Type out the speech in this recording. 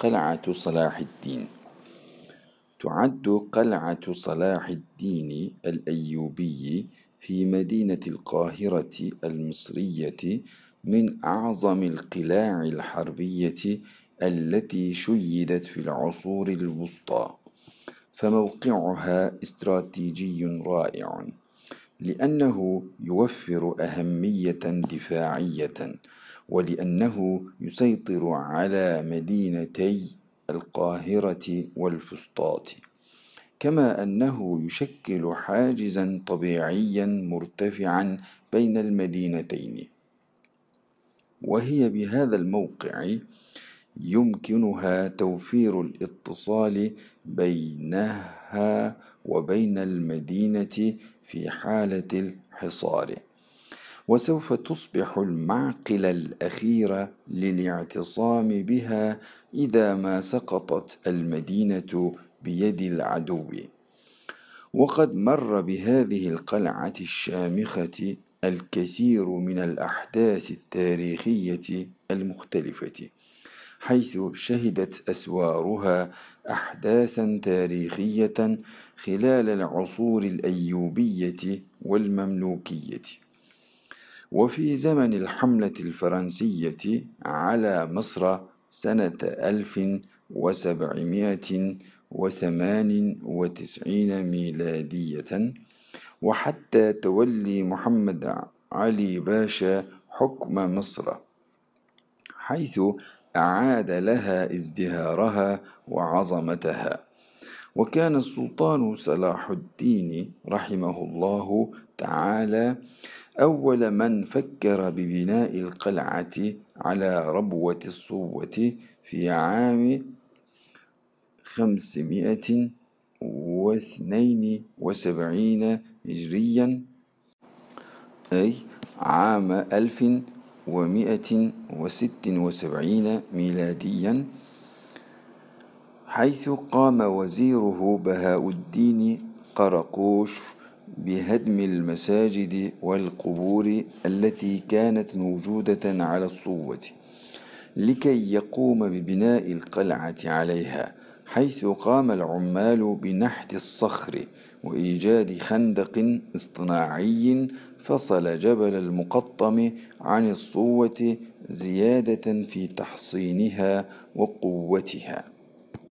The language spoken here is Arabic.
قلعة صلاح الدين. تعد قلعة صلاح الدين الأيوبي في مدينة القاهرة المصرية من أعظم القلاع الحربية التي شيدت في العصور الوسطى فموقعها استراتيجي رائع لأنه يوفر أهمية دفاعية ولأنه يسيطر على مدينتي القاهرة والفسطاط. كما أنه يشكل حاجزا طبيعيا مرتفعا بين المدينتين. وهي بهذا الموقع يمكنها توفير الاتصال بينها وبين المدينة في حالة الحصار. وسوف تصبح المعقل الأخير للاعتصام بها إذا ما سقطت المدينة بيد العدو. وقد مر بهذه القلعة الشامخة الكثير من الأحداث التاريخية المختلفة حيث شهدت أسوارها أحداثا تاريخية خلال العصور الأيوبية والمملوكية. وفي زمن الحملة الفرنسية على مصر سنة ألف وسبعمائة وثمان وتسعين ميلادية وحتى تولي محمد علي باشا حكم مصر حيث أعاد لها ازدهارها وعظمتها. وكان السلطان صلاح الدين رحمه الله تعالى أول من فكر ببناء القلعة على ربوة الصوة في عام خمسمائة واثنين وسبعين هجريا أي عام ألف ومائة وست وسبعين ميلاديا حيث قام وزيره بهاء الدين قرقوش بهدم المساجد والقبور التي كانت موجودة على الصوة لكي يقوم ببناء القلعة عليها حيث قام العمال بنحت الصخر وإيجاد خندق اصطناعي فصل جبل المقطم عن الصوة زيادة في تحصينها وقوتها.